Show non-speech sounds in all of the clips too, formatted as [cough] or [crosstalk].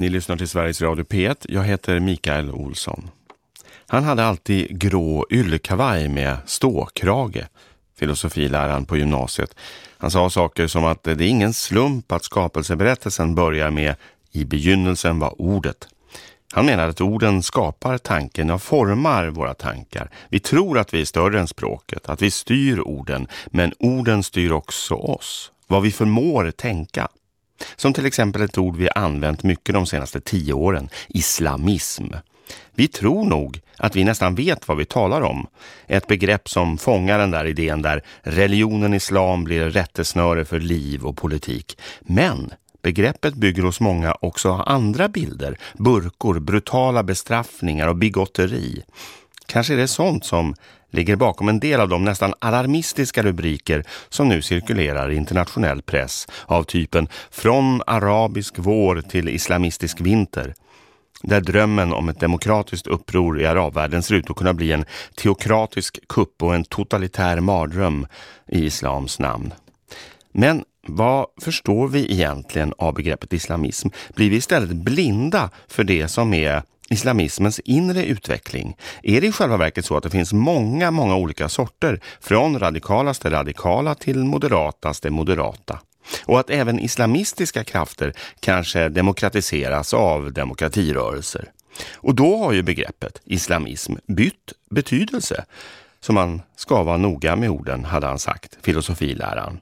Ni lyssnar till Sveriges Radio P1. Jag heter Mikael Olsson. Han hade alltid grå yllekavaj med ståkrage, filosofiläraren på gymnasiet. Han sa saker som att det är ingen slump att skapelseberättelsen börjar med i begynnelsen var ordet. Han menar att orden skapar tanken och formar våra tankar. Vi tror att vi är större än språket, att vi styr orden, men orden styr också oss. Vad vi förmår tänka. Som till exempel ett ord vi använt mycket de senaste tio åren, islamism. Vi tror nog att vi nästan vet vad vi talar om. Ett begrepp som fångar den där idén där religionen islam blir rättesnöre för liv och politik. Men begreppet bygger hos många också andra bilder, burkor, brutala bestraffningar och bigotteri. Kanske är det sånt som ligger bakom en del av de nästan alarmistiska rubriker som nu cirkulerar i internationell press av typen från arabisk vår till islamistisk vinter där drömmen om ett demokratiskt uppror i arabvärlden ser ut att kunna bli en teokratisk kupp och en totalitär mardröm i islams namn. Men vad förstår vi egentligen av begreppet islamism? Blir vi istället blinda för det som är islamismens inre utveckling? Är det i själva verket så att det finns många, många olika sorter, från radikalaste radikala till moderataste moderata? Och att även islamistiska krafter kanske demokratiseras av demokratirörelser. Och då har ju begreppet islamism bytt betydelse. Så man ska vara noga med orden, hade han sagt, filosofiläraren.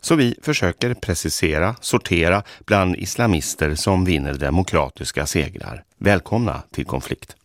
Så vi försöker precisera, sortera bland islamister som vinner demokratiska segrar. Välkomna till konflikt.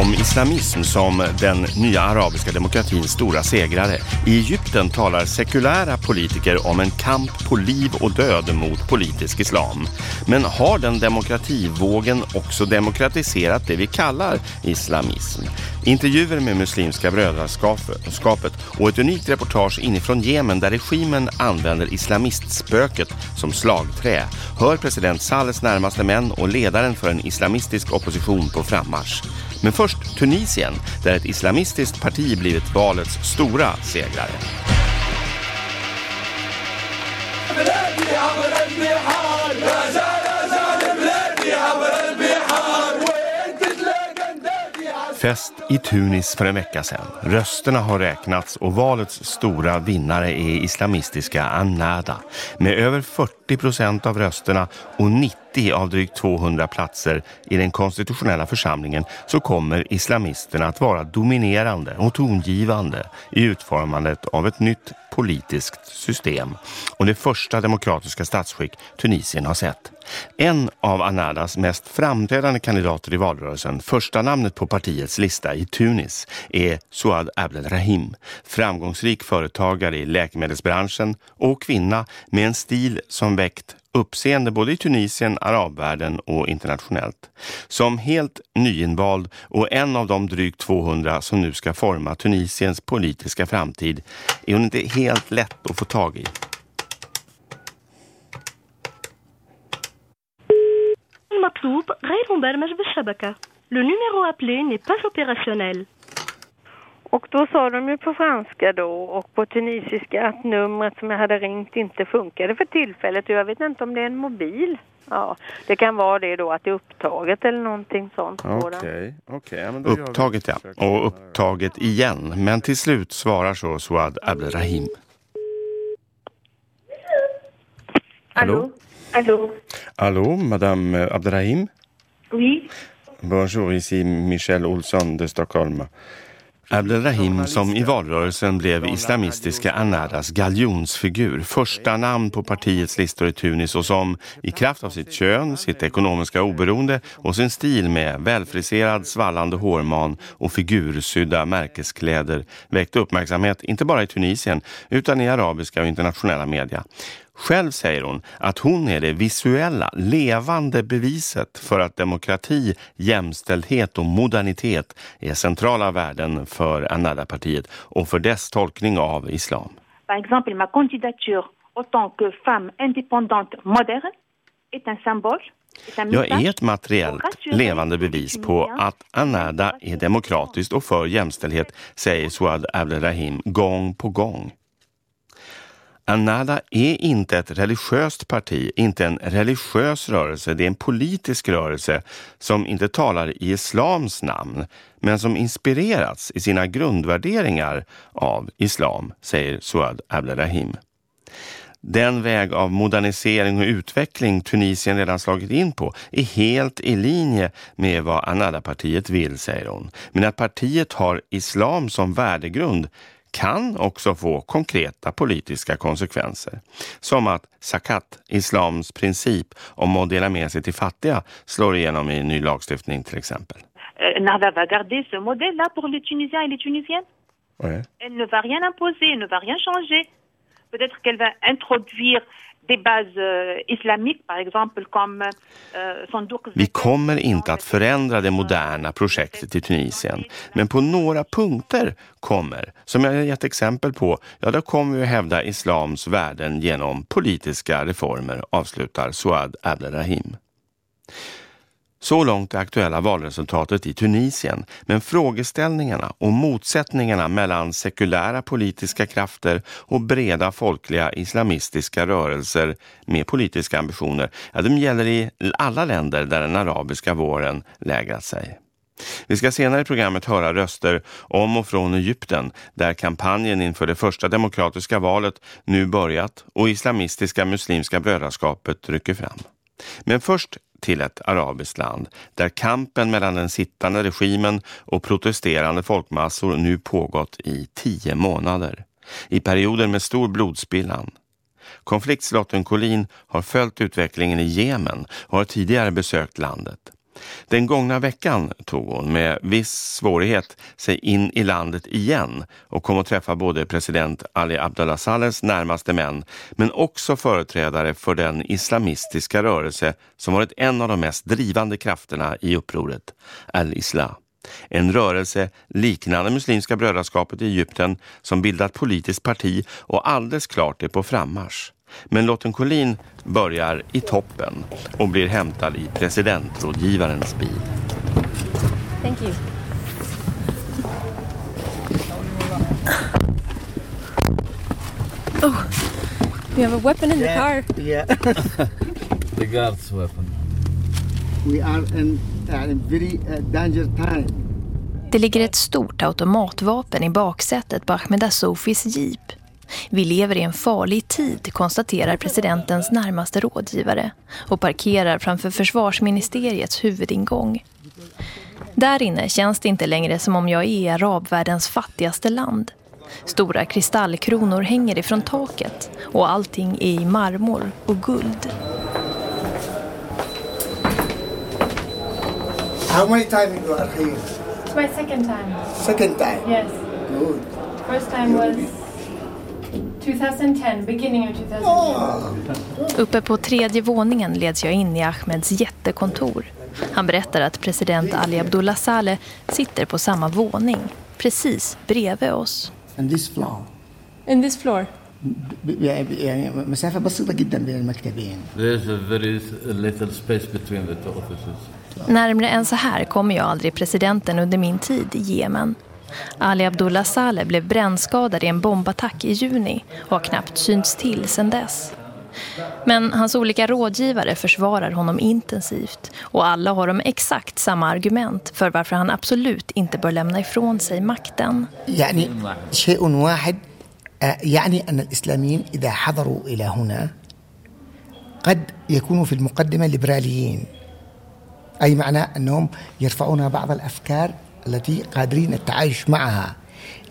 Om islamism som den nya arabiska demokratins stora segrare. I Egypten talar sekulära politiker om en kamp på liv och död mot politisk islam. Men har den demokrativågen också demokratiserat det vi kallar islamism? Intervjuer med Muslimska brödraskapet och ett unikt reportage inifrån Jemen där regimen använder islamistspöket som slagträ hör president Salles närmaste män och ledaren för en islamistisk opposition på frammarsch. Men först Tunisien, där ett islamistiskt parti blivit valets stora segrare. Fest i Tunis för en vecka sedan. Rösterna har räknats och valets stora vinnare är islamistiska Annada med över 40 procent av rösterna och 90 av drygt 200 platser i den konstitutionella församlingen så kommer islamisterna att vara dominerande och tongivande i utformandet av ett nytt politiskt system och det första demokratiska statsskick Tunisien har sett. En av Anadas mest framträdande kandidater i valrörelsen, första namnet på partiets lista i Tunis, är Suad Abdelrahim, framgångsrik företagare i läkemedelsbranschen och kvinna med en stil som väckt uppseende både i Tunisien, arabvärlden och internationellt. Som helt nyinvald och en av de drygt 200 som nu ska forma Tunisiens politiska framtid är hon inte helt lätt att få tag i. المطلوب غير مبرمج بالشبكة. Le numéro appelé n'est pas opérationnel. Och då sa de ju på franska då och på tunisiska att numret som jag hade ringt inte funkade för tillfället. Och jag vet inte om det är en mobil. Ja, det kan vara det då att det är upptaget eller någonting sånt. Okej, okay, okay. Upptaget ja. Och upptaget igen. Men till slut svarar så Suad Abdelrahim. Allô Allô Allô, Madame Abdelrahim Oui. Bonjour, ici Michel Olsson de Stockholm. Abdelrahim som i valrörelsen blev islamistiska Anadas galjonsfigur, första namn på partiets listor i Tunis och som i kraft av sitt kön, sitt ekonomiska oberoende och sin stil med välfriserad svallande hårman och figursydda märkeskläder väckte uppmärksamhet inte bara i Tunisien utan i arabiska och internationella media. Själv säger hon att hon är det visuella, levande beviset för att demokrati, jämställdhet och modernitet är centrala värden för Ennahda-partiet och för dess tolkning av islam. Par exemple, ma candidature en tant que femme indépendante moderne est un symbole Jag är ett materiellt levande bevis på att Anada är demokratiskt och för jämställdhet, säger Suad Abdelrahim gång på gång. Anada är inte ett religiöst parti, inte en religiös rörelse, det är en politisk rörelse som inte talar i islams namn, men som inspirerats i sina grundvärderingar av islam, säger Suad Abdelrahim. Den väg av modernisering och utveckling Tunisien redan slagit in på är helt i linje med vad Anada-partiet vill, säger hon. Men att partiet har islam som värdegrund kan också få konkreta politiska konsekvenser. Som att zakat, islams princip om att dela med sig till fattiga, slår igenom i ny lagstiftning till exempel. Euh, Nada va garder ce modèle-là pour les Tunisiens et les Tunisiennes. Ouais. Elle ne va rien imposer, elle ne va rien changer. Peut-être qu'elle va introduire euh, euh. Vi kommer inte att förändra det moderna projektet i Tunisien. Men på några punkter kommer, som jag har gett exempel på, ja då kommer vi att hävda islams värden genom politiska reformer, avslutar Suad Abdelrahim. Så långt det aktuella valresultatet i Tunisien, men frågeställningarna och motsättningarna mellan sekulära politiska krafter och breda folkliga islamistiska rörelser med politiska ambitioner, ja, de gäller i alla länder där den arabiska våren lägrat sig. Vi ska senare i programmet höra röster om och från Egypten där kampanjen inför det första demokratiska valet nu börjat och islamistiska muslimska brödraskapet rycker fram. Men först till ett arabiskt land där kampen mellan den sittande regimen och protesterande folkmassor nu pågått i tio månader. I perioder med stor blodspillan. Konfliktslotten Collin har följt utvecklingen i Jemen och har tidigare besökt landet. Den gångna veckan tog hon med viss svårighet sig in i landet igen och kom att träffa både president Ali Abdullah Salehs närmaste män men också företrädare för den islamistiska rörelse som varit en av de mest drivande krafterna i upproret, Al-Islah. En rörelse liknande Muslimska brödraskapet i Egypten som bildat politiskt parti och alldeles klart är på frammarsch. Men Lotten Collin börjar i toppen och blir hämtad i presidentrådgivarens bil. Thank you. Oh, we have a weapon in the car. Yeah, [laughs] The guard's weapon. we are in a very uh, danger time. Det ligger ett stort automatvapen i baksätet på Ahmed Sofis jeep. Vi lever i en farlig tid, konstaterar presidentens närmaste rådgivare och parkerar framför försvarsministeriets huvudingång. Där inne känns det inte längre som om jag är arabvärldens fattigaste land. Stora kristallkronor hänger ifrån taket och allting är i marmor och guld. How many times you are here? It's my second time. Second time. Yes. Good. First time was 2010, beginning of 2010. Oh, Uppe på tredje våningen leds jag in i Ahmeds jättekontor. Han berättar att president Ali Abdullah Saleh sitter på samma våning, precis bredvid oss. and this floor In this floor? ب- يعني مسافة بسيطة جدا بين المكتبين. There's a very s- little space between the two offices. Närmare än så här kommer jag aldrig presidenten under min tid i Jemen. Ali Abdullah Saleh blev brännskadad i en bombattack i juni och har knappt synts till sedan dess. Men hans olika rådgivare försvarar honom intensivt och alla har de exakt samma argument för varför han absolut inte bör lämna ifrån sig makten. يعني شيء واحد آه، يعني أن الإسلاميين إذا حضروا إلى هنا قد يكونوا في المقدمة ليبراليين أي معنى أنهم يرفعون بعض الأفكار التي قادرين التعايش معها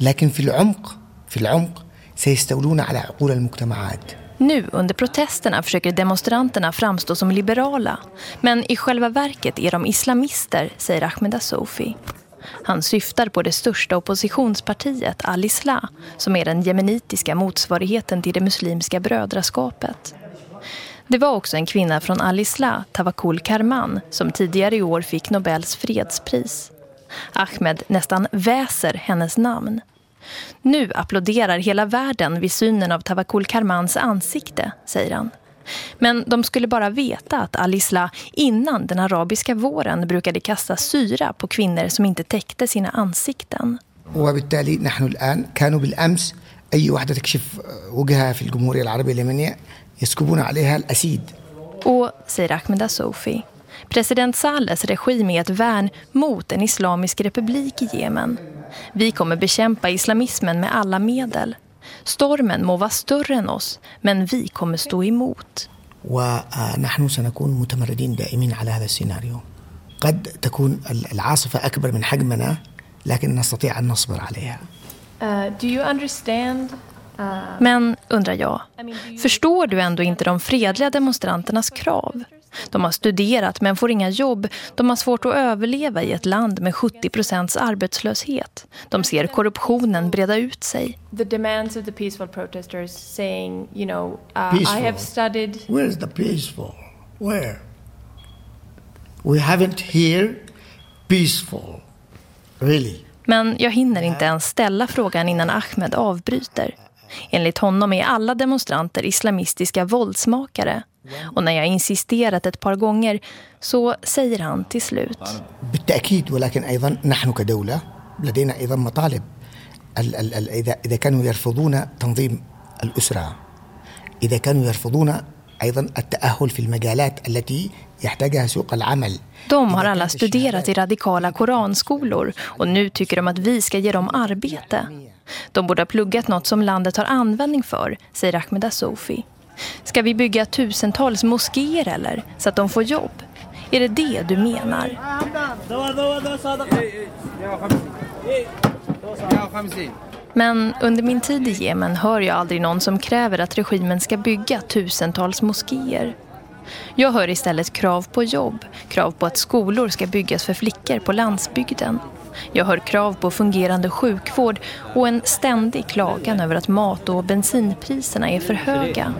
لكن في العمق في العمق سيستولون على عقول المجتمعات Nu under protesterna försöker demonstranterna framstå som liberala. Men i själva verket är de islamister, säger Ahmed Sofi. Han syftar på det största oppositionspartiet, Al-Islah, som är den jemenitiska motsvarigheten till det muslimska brödraskapet. Det var också en kvinna från Al-Islah, Tawakkul Karman, som tidigare i år fick Nobels fredspris. Ahmed nästan väser hennes namn. Nu applåderar hela världen vid synen av Tawakkul Karmans ansikte, säger han. Men de skulle bara veta att Al-Isla innan den arabiska våren brukade kasta syra på kvinnor som inte täckte sina ansikten. وبالتالي نحن الآن كانوا بالأمس أي واحدة تكشف وجهها في الجمهورية العربية اليمنية يسكبون عليها الأسيد Och, säger Ahmed Sofi, president Salles regim är ett värn mot en islamisk republik i Jemen. Vi kommer bekämpa islamismen med alla medel. Stormen må vara större än oss, men vi kommer stå emot. ونحن سنكون متمردين دائمين على هذا السيناريو قد تكون العاصفة أكبر من حجمنا لكن نستطيع أن نصبر عليها Uh, do you understand men, undrar jag, förstår du ändå inte de fredliga demonstranternas krav? De har studerat men får inga jobb. De har svårt att överleva i ett land med 70 procents arbetslöshet. De ser korruptionen breda ut sig. The demands of the peaceful protesters saying, you know, uh, I have studied... Where is the peaceful? Where? We haven't here peaceful. Really. Men jag hinner inte ens ställa frågan innan Ahmed avbryter. Enligt honom är alla demonstranter islamistiska våldsmakare. Och när jag insisterat ett par gånger så säger han till slut. بالتأكيد ولكن أيضا نحن كدولة لدينا أيضا مطالب إذا إذا كانوا يرفضون تنظيم الأسرة إذا كانوا يرفضون أيضا التأهل في المجالات التي يحتاجها سوق العمل De har alla studerat i radikala koranskolor och nu tycker de att vi ska ge dem arbete. De borde ha pluggat något som landet har användning för, säger Ahmed Sofi. Ska vi bygga tusentals moskéer eller, så att de får jobb? Är det det du menar? Men under min tid i Jemen hör jag aldrig någon som kräver att regimen ska bygga tusentals moskéer. Jag hör istället krav på jobb, krav på att skolor ska byggas för flickor på landsbygden. Jag hör krav på fungerande sjukvård och en ständig klagan över att mat- och bensinpriserna är för höga.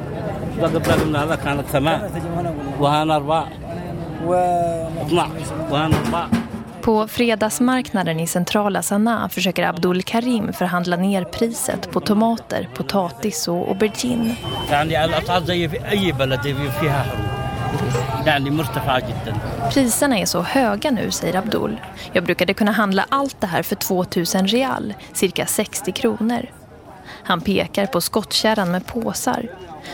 På fredagsmarknaden i centrala Sanaa försöker Abdul Karim förhandla ner priset på tomater, potatis och aubergine. Priserna är så höga nu, säger Abdul. Jag brukade kunna handla allt det här för 2000 real, cirka 60 kronor. Han pekar på skottkärran med påsar.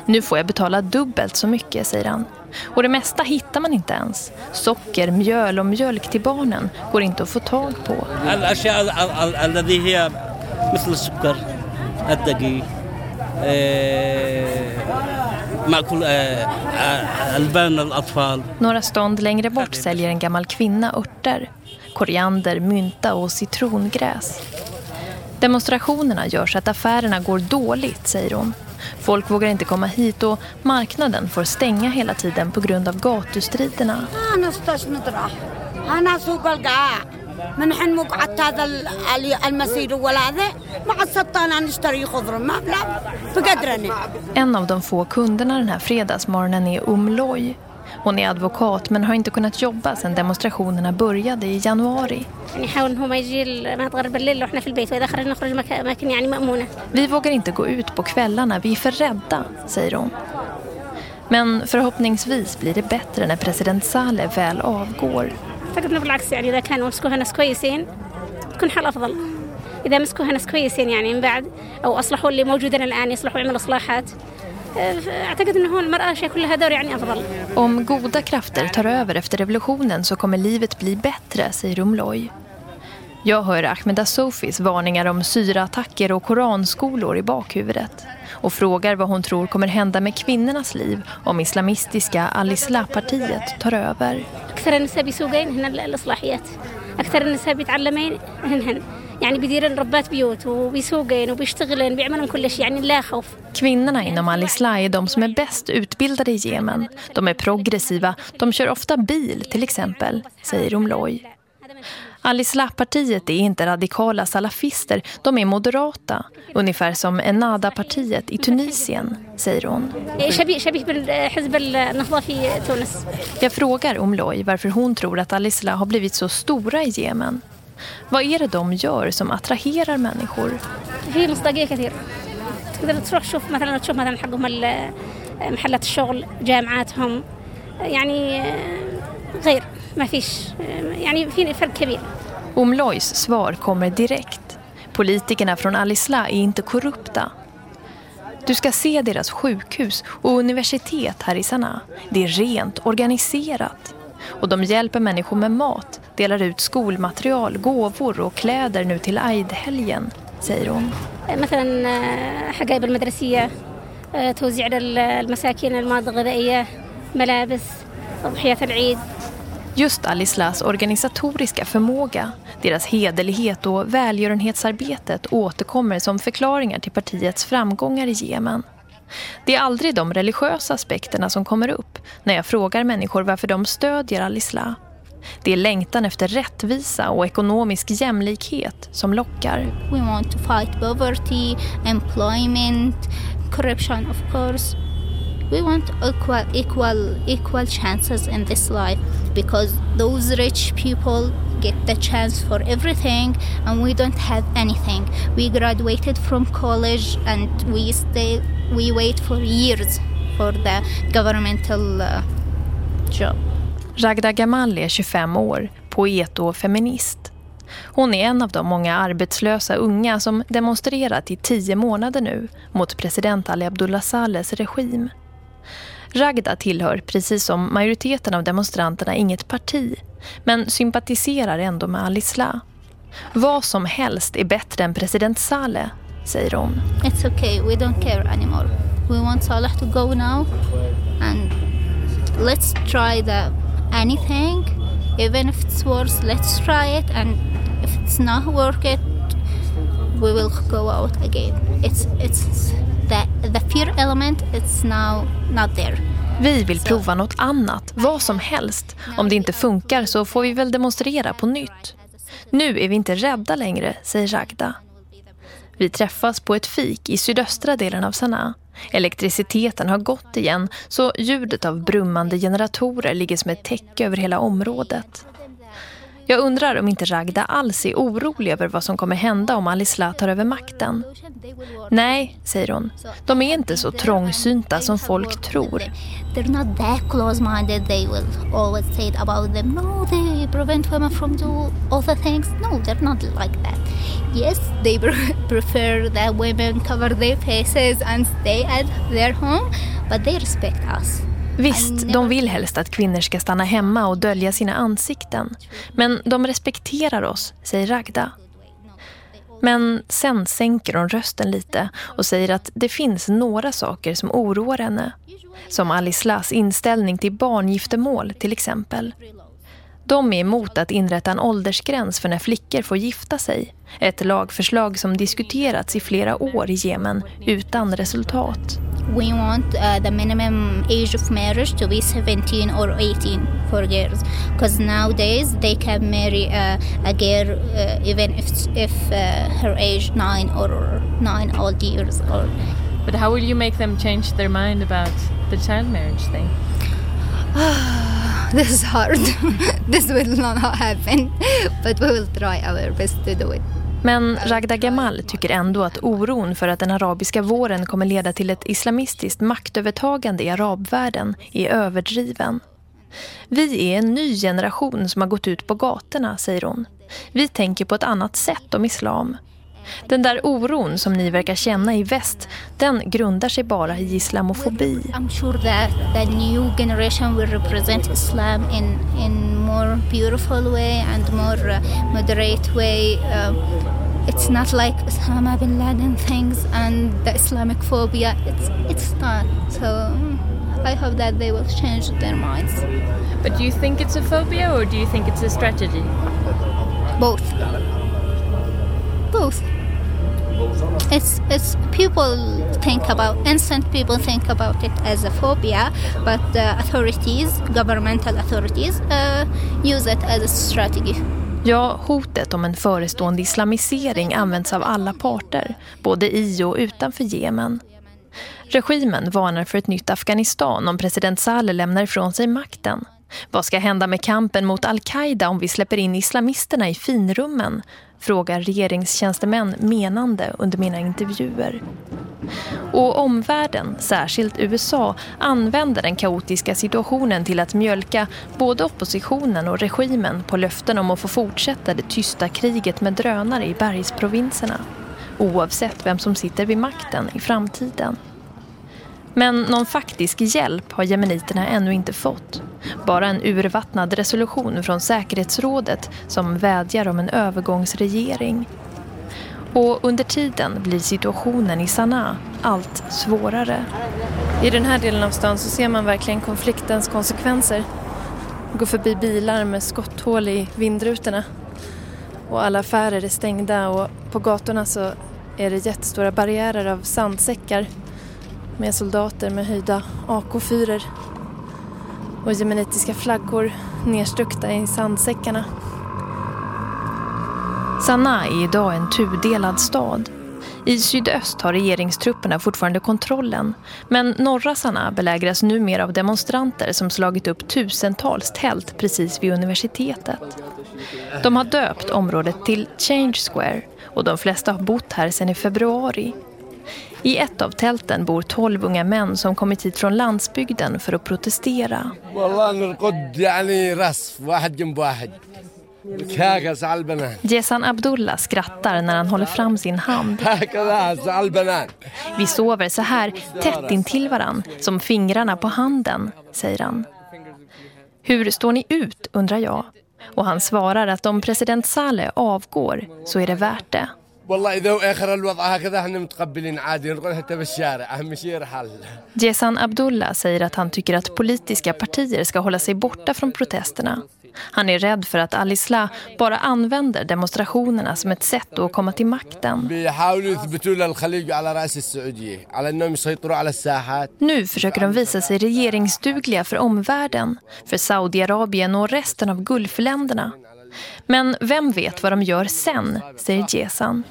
Nu får jag betala dubbelt så mycket, säger han. Och det mesta hittar man inte ens. Socker, mjöl och mjölk till barnen går inte att få tag på. Några stånd längre bort säljer en gammal kvinna örter. Koriander, mynta och citrongräs. Demonstrationerna gör så att affärerna går dåligt, säger hon. Folk vågar inte komma hit och marknaden får stänga hela tiden på grund av gatustriderna. حين وقعت هذا المسير ولا هذا ما عاد سطانا نشتري خضر ما بقدرنا En av de få kunderna den här fredagsmorgonen är Umloy. Hon är advokat men har inte kunnat jobba sedan demonstrationerna började i januari. Vi vågar inte gå ut på kvällarna, vi är för rädda, säger hon. Men förhoppningsvis blir det bättre när president Saleh väl avgår. أعتقد إنه بالعكس يعني إذا كانوا مسكوها ناس كويسين تكون حل أفضل إذا مسكوها ناس كويسين يعني من بعد أو أصلحوا اللي موجودين الآن يصلحوا ويعملوا اصلاحات أعتقد إنه المرأة شيء لها دور يعني أفضل Om goda krafter tar över efter revolutionen så kommer livet bli bättre, säger Umloy. Jag hör Ahmed Sofis varningar om syraattacker och koranskolor i bakhuvudet och frågar vad hon tror kommer hända med kvinnornas liv om islamistiska Al-Islah-partiet tar över. أكثر النساء بيسوقين هن الإصلاحيات أكثر النساء بيتعلمين هن هن يعني بيديرن ربات بيوت وبيسوقين وبيشتغلن بيعملن كل شيء يعني لا خوف Kvinnorna inom Al-Islah är de som är bäst utbildade i Jemen. De är progressiva, de kör ofta bil till exempel, säger Umloy. Al-Islah-partiet är inte radikala salafister, de är moderata. Ungefär som Ennada-partiet i Tunisien, säger hon. Jag frågar Umloy varför hon tror att Al-Islah har blivit så stora i Jemen. Vad är det de gör som attraherar människor? محلات الشغل جامعاتهم يعني غير ما فيش يعني في فرق كبير Omlois svar kommer direkt. Politikerna från Al-Isla är inte korrupta. Du ska se deras sjukhus och universitet här i Sanaa. Det är rent, organiserat. Och de hjälper människor med mat, delar ut skolmaterial, gåvor och kläder nu till Eid-helgen, säger hon. مثلا حقائب المدرسية توزيع المساكين المواد الغذائية ملابس أضحية العيد Just Al-Islas organisatoriska förmåga, deras hederlighet och välgörenhetsarbetet återkommer som förklaringar till partiets framgångar i Jemen. Det är aldrig de religiösa aspekterna som kommer upp när jag frågar människor varför de stödjer Al-Isla. Det är längtan efter rättvisa och ekonomisk jämlikhet som lockar. We want to fight poverty, employment, corruption of course. We want equal, equal, equal chances in this life because those rich people get the chance for everything and we don't have anything. We graduated from college and we stay, we wait for years for the governmental uh, job. Ragda Gamal är 25 år, poet och feminist. Hon är en av de många arbetslösa unga som demonstrerat i tio månader nu mot president Ali Abdullah Sales regim. Ragda tillhör, precis som majoriteten av demonstranterna, inget parti, men sympatiserar ändå med Al-Isla. Vad som helst är bättre än president Saleh, säger hon. It's okay, we don't care anymore. We want Saleh to go now and let's try the anything. Even if it's worse, let's try it and if it's not work it, we will go out again. It's, it's the, the fear element, it's now not there. Vi vill prova något annat, vad som helst. Om det inte funkar så får vi väl demonstrera på nytt. Nu är vi inte rädda längre, säger Ragda. Vi träffas på ett fik i sydöstra delen av Sanaa. Elektriciteten har gått igen så ljudet av brummande generatorer ligger som ett täcke över hela området. Jag undrar om inte Ragda alls är orolig över vad som kommer hända om Alisla tar över makten. Nej, säger hon. De är inte så trångsynta som folk tror. They're not that close-minded. They will always say about them. No, they prevent women from do other things. No, they're not like that. Yes, they [laughs] prefer that women cover their faces and stay at their home, but they respect us. Visst, de vill helst att kvinnor ska stanna hemma och dölja sina ansikten. Men de respekterar oss, säger Ragda. Men sen sänker hon rösten lite och säger att det finns några saker som oroar henne. Som Alislas inställning till barngiftermål till exempel. De är emot att inrätta en åldersgräns för när flickor får gifta sig. Ett lagförslag som diskuterats i flera år i Jemen utan resultat. We want uh, the minimum age of marriage to be 17 or 18 for girls because nowadays they can marry uh, a girl uh, even if, if uh, her age 9 or 9 old years old. But how will you make them change their mind about the child marriage thing? [laughs] this is hard. [laughs] this will not happen, but we will try our best to do it. Men Ragda Gamal tycker ändå att oron för att den arabiska våren kommer leda till ett islamistiskt maktövertagande i arabvärlden är överdriven. Vi är en ny generation som har gått ut på gatorna, säger hon. Vi tänker på ett annat sätt om islam. Den där oron som ni verkar känna i väst, den grundar sig bara i islamofobi. I'm sure that the new generation will represent Islam in in more beautiful way and more uh, moderate way. Uh, it's not like Osama bin Laden things and the Islamic phobia. It's it's not. So I hope that they will change their minds. But do you think it's a phobia or do you think it's a strategy? Both. Both. It's, it's people think about innocent people think about it as a phobia, but the authorities, governmental authorities, uh, use it as a strategy. Ja, hotet om en förestående islamisering används av alla parter, både i och utanför Jemen. Regimen varnar för ett nytt Afghanistan om president Saleh lämnar ifrån sig makten. Vad ska hända med kampen mot al-Qaida om vi släpper in islamisterna i finrummen? Frågar regeringstjänstemän menande under mina intervjuer. Och omvärlden, särskilt USA, använder den kaotiska situationen till att mjölka både oppositionen och regimen på löften om att få fortsätta det tysta kriget med drönare i bergsprovinserna. Oavsett vem som sitter vid makten i framtiden. Men någon faktisk hjälp har jemeniterna ännu inte fått. Bara en urvattnad resolution från säkerhetsrådet som vädjar om en övergångsregering. Och under tiden blir situationen i Sanaa allt svårare. I den här delen av stan så ser man verkligen konfliktens konsekvenser. Går förbi bilar med skotthål i vindrutorna. Och alla affärer är stängda och på gatorna så är det jättestora barriärer av sandsäckar med soldater med höjda AK-4 och jemenitiska flaggor nerstuckta i sandsäckarna. Sanaa är idag en tudelad stad. I sydöst har regeringstrupperna fortfarande kontrollen, men norra Sanaa belägras numera av demonstranter som slagit upp tusentals tält precis vid universitetet. De har döpt området till Change Square och de flesta har bott här sedan i februari. I ett av tälten bor tolv unga män som kommit hit från landsbygden för att protestera. Jesan Abdullah skrattar när han håller fram sin hand. Vi sover så här tätt intill varann, som fingrarna på handen, säger han. Hur står ni ut, undrar jag. Och han svarar att om president Saleh avgår så är det värt det. Jesan Abdullah säger att han tycker att politiska partier ska hålla sig borta från protesterna. Han är rädd för att al-Isla bara använder demonstrationerna som ett sätt att komma till makten. Nu försöker de visa sig regeringsdugliga för omvärlden, för Saudiarabien och resten av gulfländerna. Men vem vet vad de gör sen, säger Jesan.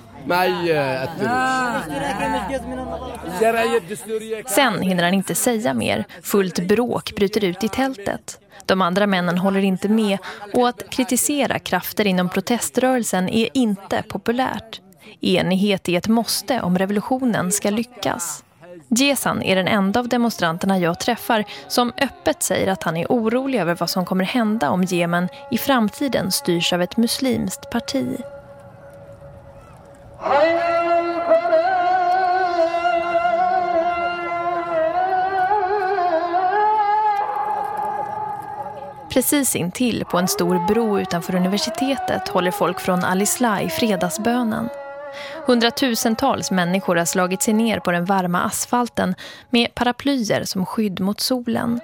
Sen hinner han inte säga mer. Fullt bråk bryter ut i tältet. De andra männen håller inte med och att kritisera krafter inom proteströrelsen är inte populärt. Enighet är ett måste om revolutionen ska lyckas. Jesan är den enda av demonstranterna jag träffar som öppet säger att han är orolig över vad som kommer hända om Jemen i framtiden styrs av ett muslimskt parti. Precis intill på en stor bro utanför universitetet håller folk från Al-Islah i fredagsbönen. Hundratusentals människor har slagit sig ner på den varma asfalten med paraplyer som skydd mot solen.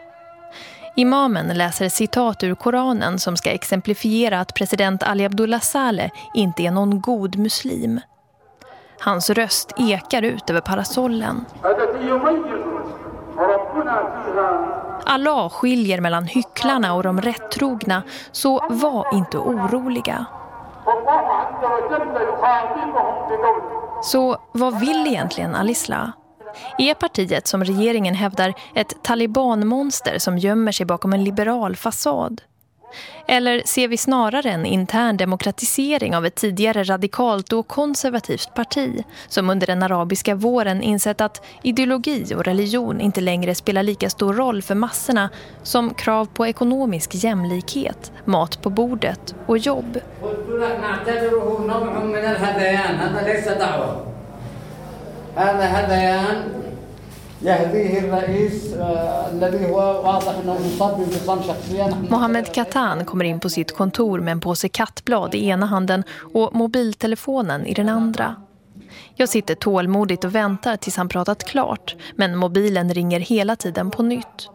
Imamen läser citat ur Koranen som ska exemplifiera att president Ali Abdullah Saleh inte är någon god muslim. Hans röst ekar ut över parasollen. Allah skiljer mellan hycklarna och de rättrogna, så var inte oroliga. Så vad vill egentligen Alisla? Är partiet som regeringen hävdar ett talibanmonster som gömmer sig bakom en liberal fasad? Eller ser vi snarare en intern demokratisering av ett tidigare radikalt och konservativt parti som under den arabiska våren insett att ideologi och religion inte längre spelar lika stor roll för massorna som krav på ekonomisk jämlikhet, mat på bordet och jobb? Mohammed Katan kommer in på sitt kontor med en påse kattblad i ena handen och mobiltelefonen i den andra. Jag sitter tålmodigt och väntar tills han pratat klart men mobilen ringer hela tiden på nytt.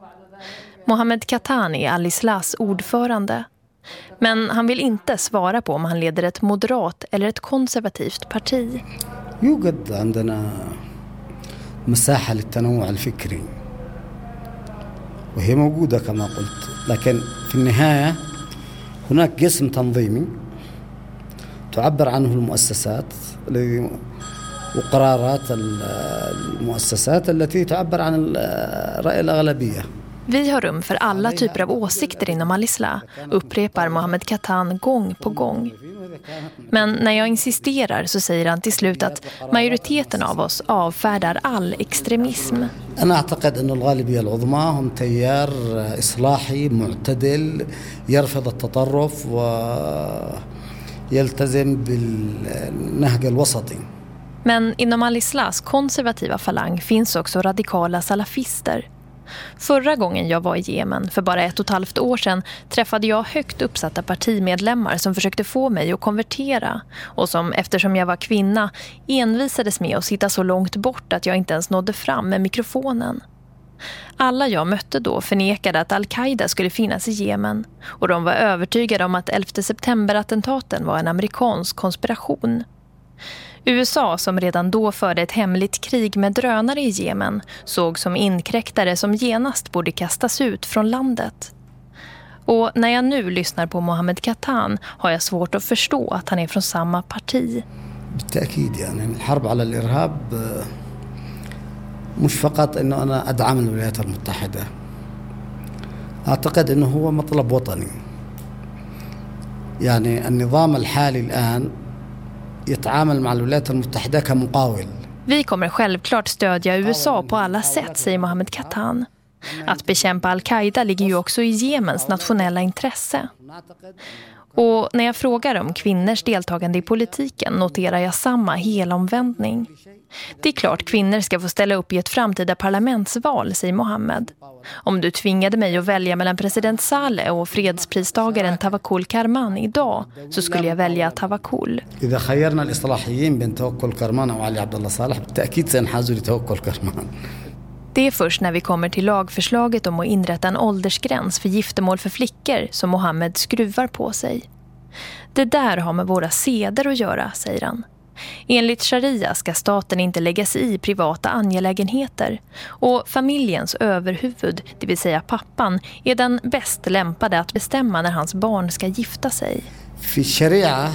Mohamed Katan är Alislas ordförande. Men han vill inte svara på om han leder ett moderat eller ett konservativt parti. Jo. مساحة للتنوع الفكري. وهي موجودة كما قلت لكن في النهاية هناك جسم تنظيمي تعبر عنه المؤسسات وقرارات المؤسسات التي تعبر عن رأي الأغلبية. Vi har rum för alla typer av åsikter inom al-Isla, upprepar Mohammed Katan gång på gång. Men när jag insisterar så säger han till slut att majoriteten av oss avfärdar all extremism. أنا أعتقد أن الغالبية العظمى هم تيار إصلاحي معتدل يرفض التطرف ويلتزم بالنهج الوسطي. Men inom al-Islas konservativa falang finns också radikala salafister. Förra gången jag var i Jemen, för bara ett och ett halvt år sedan, träffade jag högt uppsatta partimedlemmar som försökte få mig att konvertera och som, eftersom jag var kvinna, envisades med att sitta så långt bort att jag inte ens nådde fram med mikrofonen. Alla jag mötte då förnekade att Al-Qaida skulle finnas i Jemen och de var övertygade om att 11 september-attentaten var en amerikansk konspiration. USA som redan då förde ett hemligt krig med drönare i Jemen såg som inkräktare som genast borde kastas ut från landet. Och när jag nu lyssnar på Mohammed Katan har jag svårt att förstå att han är från samma parti. بالتأكيد يعني الحرب على الإرهاب مش فقط أنه أنا أدعم الولايات المتحدة أعتقد أنه هو مطلب وطني يعني النظام الحالي الآن يتعامل مع الولايات المتحدة كمقاول Vi kommer självklart stödja USA på alla sätt, säger Mohammed Katan. Att bekämpa Al-Qaida ligger ju också i Jemens nationella intresse. Och när jag frågar om kvinnors deltagande i politiken noterar jag samma helomvändning. Det är klart kvinnor ska få ställa upp i ett framtida parlamentsval, säger Mohammed. Om du tvingade mig att välja mellan president Saleh och fredspristagaren Tawakkul Karman idag så skulle jag välja Tawakkul. إذا خيرنا الإصلاحيين بين توكل كرمان أو علي عبد الله صالح بالتأكيد سنحاز لتوكل كرمان Det är först när vi kommer till lagförslaget om att inrätta en åldersgräns för giftermål för flickor som Mohammed skruvar på sig. Det där har med våra seder att göra, säger han. Enligt sharia ska staten inte lägga sig i privata angelägenheter och familjens överhuvud, det vill säga pappan, är den bäst lämpade att bestämma när hans barn ska gifta sig. في الشريعة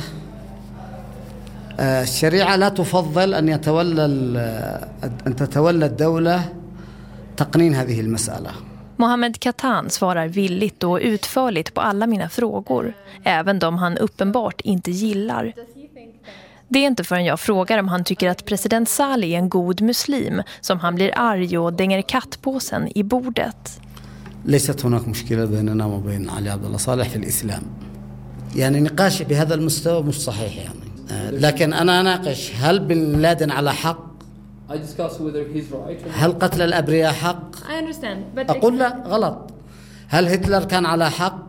آه، الشريعة لا تفضل أن يتولى ال- أن تتولى الدولة تقنين هذه المسألة Mohammed Katan svarar villigt och utförligt på alla mina frågor, även de han uppenbart inte gillar. Det är inte förrän jag frågar om han tycker att president Saleh är en god muslim som han blir arg och dänger kattpåsen i bordet. ليست هناك مشكلة بيننا وبين علي عبد الله صالح في الإسلام يعني نقاش بهذا المستوى مش صحيح يعني آه، لكن أنا أناقش هل بن لادن على حق I discuss whether he's right or هل قتل الأبرياء حق I understand, but أقول لا غلط هل هتلر كان على حق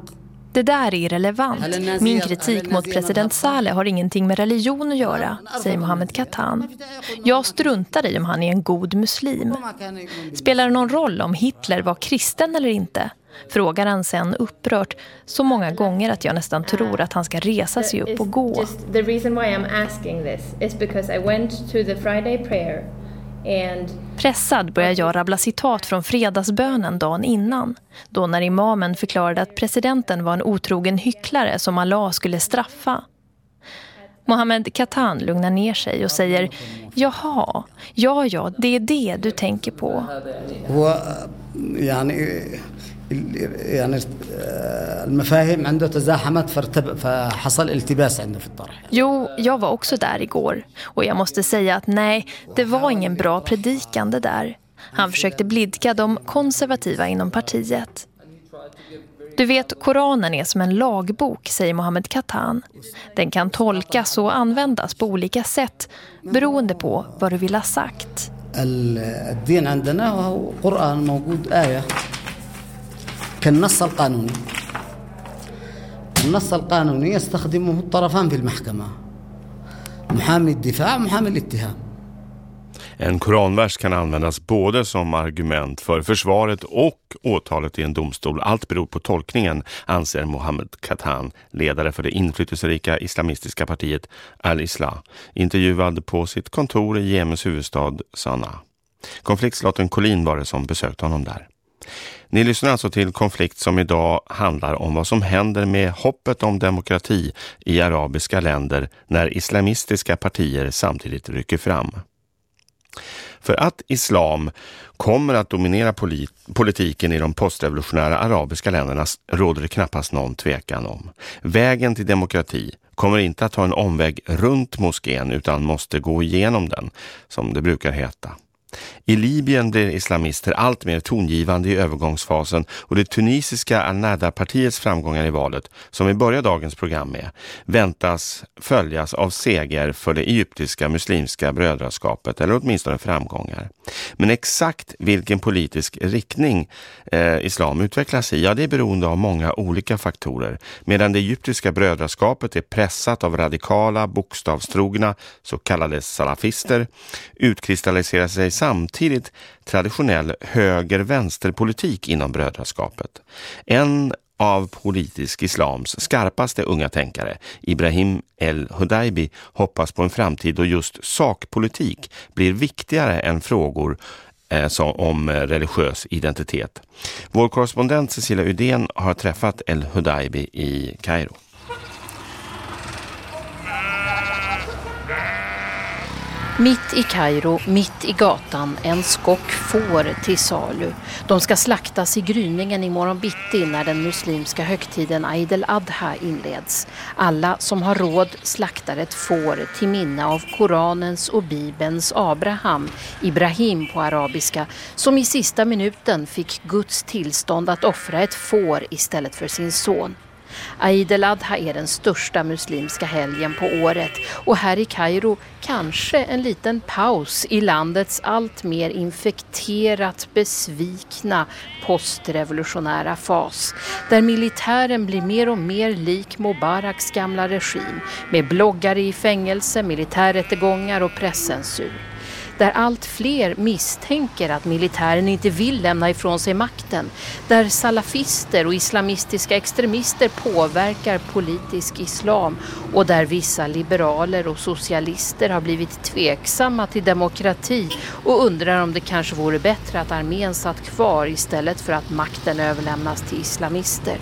Det där är irrelevant. Min kritik mot president Saleh har ingenting med religion att göra, säger Mohammed Katan. Jag struntar i om han är en god muslim. Spelar det någon roll om Hitler var kristen eller inte? Frågar han sen upprört så många gånger att jag nästan tror att han ska resa sig upp och gå. Just the reason why I'm asking this is because I went to the Friday prayer and Pressad börjar jag rabbla citat från fredagsbönen dagen innan. Då när imamen förklarade att presidenten var en otrogen hycklare som Allah skulle straffa. Mohammed Katan lugnar ner sig och säger Jaha, ja ja, det är det du tänker på. هو يعني يعني المفاهيم عنده تزاحمت فارتب- فحصل التباس عنده في الطرح Jo, jag var också där igår. Och jag måste säga att nej, det var ingen bra predikan det där. Han försökte blidka de konservativa inom partiet. Du vet, Koranen är som en lagbok, säger Mohammed Katan. Den kan tolkas och användas på olika sätt beroende på vad du vill ha sagt. ال- الدين عندنا هو قرآن موجود آية كالنص القانوني النص القانوني يستخدمه الطرفان في المحكمة محامي الدفاع ومحامي الاتهام En koranvers kan användas både som argument för försvaret och åtalet i en domstol. Allt beror på tolkningen, anser Mohammed Katan, ledare för det inflytelserika islamistiska partiet Al-Islah, intervjuad på sitt kontor i Jemens huvudstad Sanaa. Konfliktslotten Collin var det som besökte honom där. Ni lyssnar alltså till konflikt som idag handlar om vad som händer med hoppet om demokrati i arabiska länder när islamistiska partier samtidigt rycker fram. För att islam kommer att dominera polit politiken i de postrevolutionära arabiska länderna råder det knappast någon tvekan om. Vägen till demokrati kommer inte att ta en omväg runt moskén utan måste gå igenom den, som det brukar heta. I Libyen blir islamister allt mer tongivande i övergångsfasen och det tunisiska Al-Nada-partiets framgångar i valet, som vi börjar dagens program med, väntas följas av seger för det egyptiska muslimska brödraskapet, eller åtminstone framgångar. Men exakt vilken politisk riktning eh, islam utvecklas i, ja det är beroende av många olika faktorer. Medan det egyptiska brödraskapet är pressat av radikala, bokstavstrogna, så kallade salafister, utkristalliserar sig samtidigt traditionell höger-vänsterpolitik inom brödraskapet. En av politisk islams skarpaste unga tänkare, Ibrahim El-Hudaybi, hoppas på en framtid då just sakpolitik blir viktigare än frågor eh, om eh, religiös identitet. Vår korrespondent Cecilia Udén har träffat El-Hudaybi i Kairo. Mitt i Kairo, mitt i gatan, en skock får till salu. De ska slaktas i gryningen imorgon bitti när den muslimska högtiden Eid al-Adha inleds. Alla som har råd slaktar ett får till minne av Koranens och Bibelns Abraham, Ibrahim på arabiska, som i sista minuten fick Guds tillstånd att offra ett får istället för sin son. Eid al-Adha är den största muslimska helgen på året. Och här i Kairo kanske en liten paus i landets allt mer infekterat besvikna postrevolutionära fas där militären blir mer och mer lik Mubaraks gamla regim med bloggare i fängelse, militärrättegångar och presscensur där allt fler misstänker att militären inte vill lämna ifrån sig makten, där salafister och islamistiska extremister påverkar politisk islam och där vissa liberaler och socialister har blivit tveksamma till demokrati och undrar om det kanske vore bättre att armén satt kvar istället för att makten överlämnas till islamister.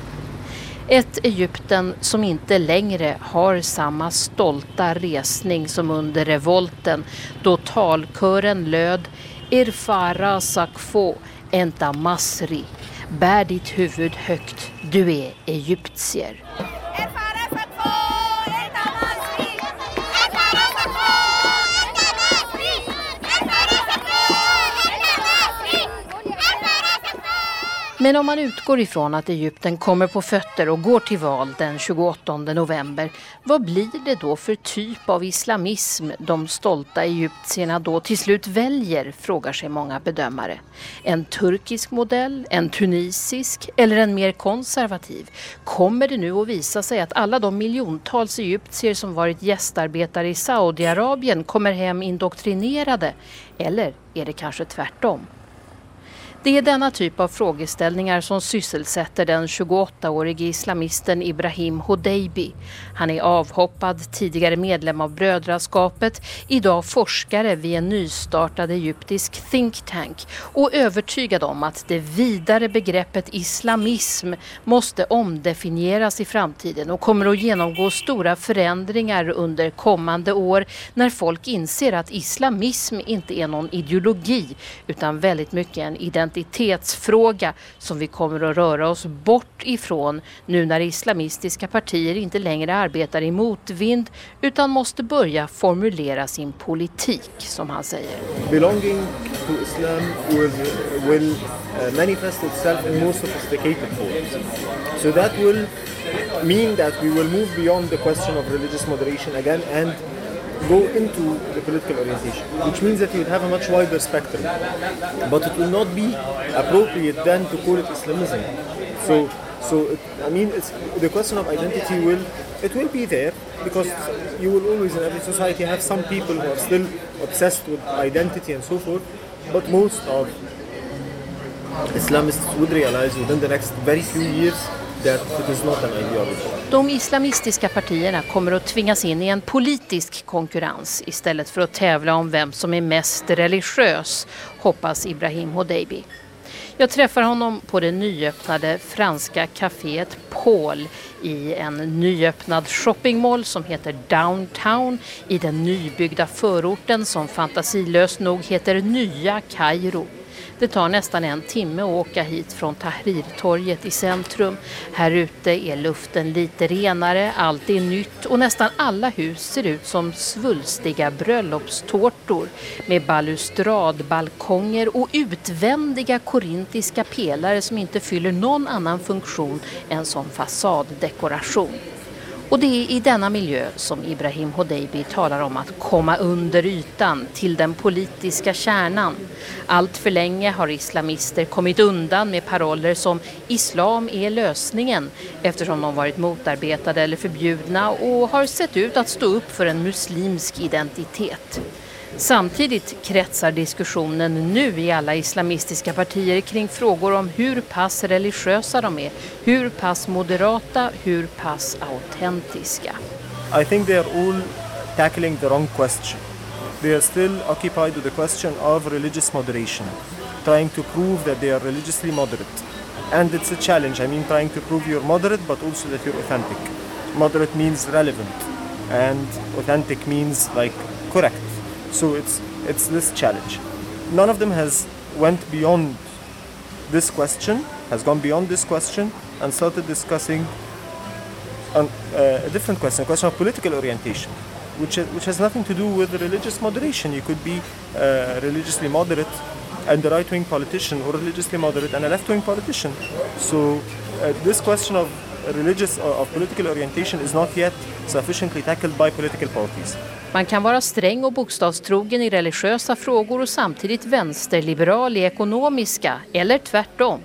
Ett Egypten som inte längre har samma stolta resning som under revolten då talkören löd Irfara Sakfo enta Masri. Bär ditt huvud högt, du är egyptier. Men om man utgår ifrån att Egypten kommer på fötter och går till val den 28 november, vad blir det då för typ av islamism de stolta egyptierna då till slut väljer, frågar sig många bedömare. En turkisk modell, en tunisisk eller en mer konservativ? Kommer det nu att visa sig att alla de miljontals egyptier som varit gästarbetare i Saudiarabien kommer hem indoktrinerade? Eller är det kanske tvärtom? Det är denna typ av frågeställningar som sysselsätter den 28-årige islamisten Ibrahim Hodeibi. Han är avhoppad, tidigare medlem av Brödraskapet, idag forskare vid en nystartad egyptisk think tank och övertygad om att det vidare begreppet islamism måste omdefinieras i framtiden och kommer att genomgå stora förändringar under kommande år när folk inser att islamism inte är någon ideologi utan väldigt mycket en identitet identitetsfråga som vi kommer att röra oss bort ifrån nu när islamistiska partier inte längre arbetar i motvind utan måste börja formulera sin politik, som han säger. Belonging to Islam will, will manifest itself in more sophisticated forms. So that will mean that we will move beyond the question of religious moderation again and go into the political orientation, which means that you would have a much wider spectrum. But it will not be appropriate then to call it Islamism. So, so it, I mean, it's, the question of identity will it will be there because you will always in every society have some people who are still obsessed with identity and so forth. But most of Islamists would realize within the next very few years det finns något annat jag vill De islamistiska partierna kommer att tvingas in i en politisk konkurrens istället för att tävla om vem som är mest religiös, hoppas Ibrahim Hodeibi. Jag träffar honom på det nyöppnade franska kaféet Paul i en nyöppnad shoppingmall som heter Downtown i den nybyggda förorten som fantasilöst nog heter Nya Kairo. Det tar nästan en timme att åka hit från Tahrirtorget i centrum. Här ute är luften lite renare, allt är nytt och nästan alla hus ser ut som svulstiga bröllopstårtor med balustradbalkonger och utvändiga korintiska pelare som inte fyller någon annan funktion än som fasaddekoration. Och det är i denna miljö som Ibrahim Hodeibi talar om att komma under ytan till den politiska kärnan. Allt för länge har islamister kommit undan med paroller som islam är lösningen eftersom de varit motarbetade eller förbjudna och har sett ut att stå upp för en muslimsk identitet. Samtidigt kretsar diskussionen nu i alla islamistiska partier kring frågor om hur pass religiösa de är, hur pass moderata, hur pass autentiska. I think they are all tackling the wrong question. They are still occupied with the question of religious moderation, trying to prove that they are religiously moderate. And it's a challenge. I mean, trying to prove you're moderate, but also that you're authentic. Moderate means relevant, and authentic means like correct. So it's it's this challenge. None of them has went beyond this question, has gone beyond this question, and started discussing an, uh, a different question, a question of political orientation, which which has nothing to do with religious moderation. You could be uh, religiously moderate and a right-wing politician, or religiously moderate and a left-wing politician. So uh, this question of religious or of political orientation is not yet sufficiently tackled by political parties. Man kan vara sträng och bokstavstrogen i religiösa frågor och samtidigt vänsterliberal i ekonomiska, eller tvärtom.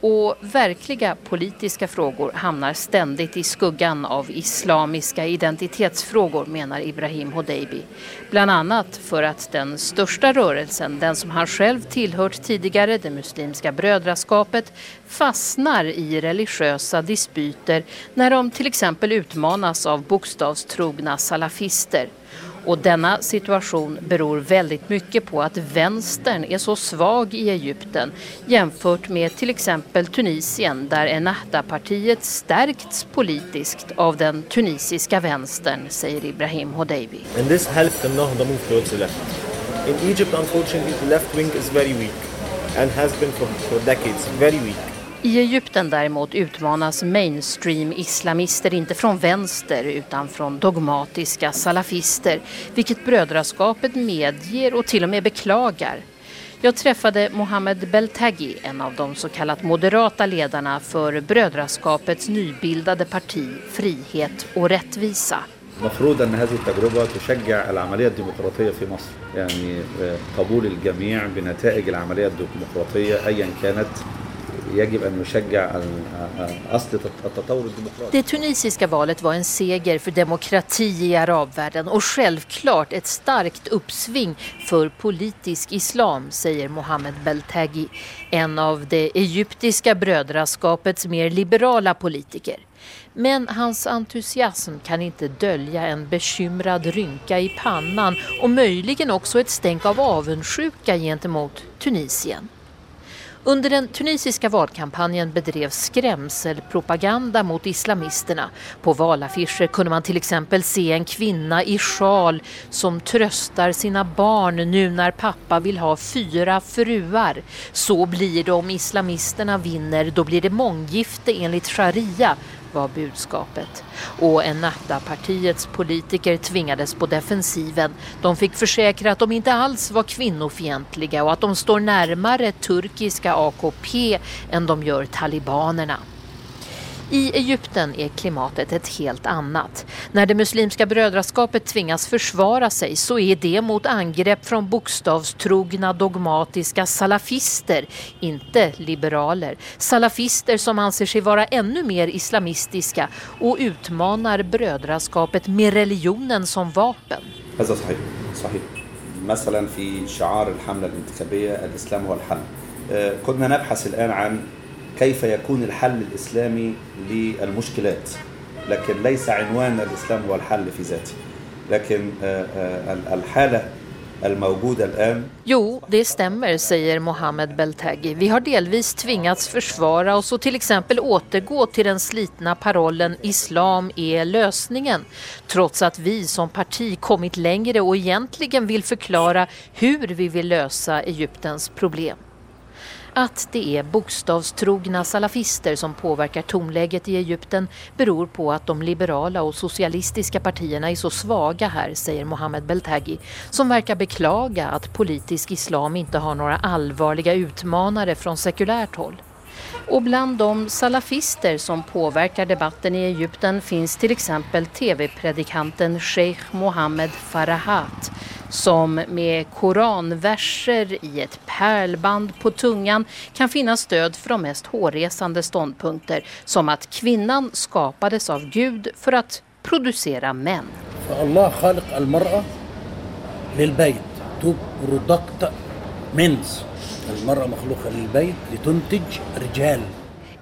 Och verkliga politiska frågor hamnar ständigt i skuggan av islamiska identitetsfrågor menar Ibrahim Hodeibi. Bland annat för att den största rörelsen, den som han själv tillhört tidigare, det muslimska brödraskapet, fastnar i religiösa dispyter när de till exempel utmanas av bokstavstrogna salafister. Och denna situation beror väldigt mycket på att vänstern är så svag i Egypten jämfört med till exempel Tunisien där Ennahda-partiet stärkts politiskt av den tunisiska vänstern, säger Ibrahim Hodeibi. And this helped the Nahda move towards the left. In Egypt, unfortunately, the left wing is very weak and has been for, for decades very weak. I Egypten däremot utmanas mainstream-islamister inte från vänster utan från dogmatiska salafister, vilket brödraskapet medger och till och med beklagar. Jag träffade Mohammed Beltagi, en av de så kallat moderata ledarna för brödraskapets nybildade parti Frihet och rättvisa. المفروض أن هذه التجربة تشجع العملية الديمقراطية في مصر يعني قبول الجميع بنتائج العملية الديمقراطية أيا كانت يجب أن نشجع أصل التطور الديمقراطي Det tunisiska valet var en seger för demokrati i arabvärlden och självklart ett starkt uppsving för politisk islam, säger Mohammed Beltagi, en av det egyptiska brödraskapets mer liberala politiker. Men hans entusiasm kan inte dölja en bekymrad rynka i pannan och möjligen också ett stänk av avundsjuka gentemot Tunisien. Under den tunisiska valkampanjen bedrevs skrämselpropaganda mot islamisterna. På valaffischer kunde man till exempel se en kvinna i sjal som tröstar sina barn nu när pappa vill ha fyra fruar. Så blir det om islamisterna vinner, då blir det månggifte enligt sharia var budskapet. Och Ennahda-partiets politiker tvingades på defensiven. De fick försäkra att de inte alls var kvinnofientliga och att de står närmare turkiska AKP än de gör talibanerna. I Egypten är klimatet ett helt annat. När det muslimska brödraskapet tvingas försvara sig så är det mot angrepp från bokstavstrogna dogmatiska salafister, inte liberaler. Salafister som anser sig vara ännu mer islamistiska och utmanar brödraskapet med religionen som vapen. هذا صحيح صحيح مثلا في شعار الحملة الانتخابية الإسلام هو الحل كنا نبحث الآن عن كيف يكون الحل الإسلامي للمشكلات لكن ليس عنوان الإسلام هو الحل في ذاته لكن الحالة الموجودة الآن Jo, det stämmer, säger Mohammed Beltagi. Vi har delvis tvingats försvara oss och till exempel återgå till den slitna parollen Islam är lösningen. Trots att vi som parti kommit längre och egentligen vill förklara hur vi vill lösa Egyptens problem. Att det är bokstavstrogna salafister som påverkar tonläget i Egypten beror på att de liberala och socialistiska partierna är så svaga här, säger Mohammed Beltagi, som verkar beklaga att politisk islam inte har några allvarliga utmanare från sekulärt håll. Och bland de salafister som påverkar debatten i Egypten finns till exempel tv-predikanten Sheikh Mohammed Farahat som med koranverser i ett pärlband på tungan kan finna stöd för de mest hårresande ståndpunkter som att kvinnan skapades av Gud för att producera män. فالله خالق المرأة للبيت to product mens المرأة مخلوقة للبيت لتنتج رجال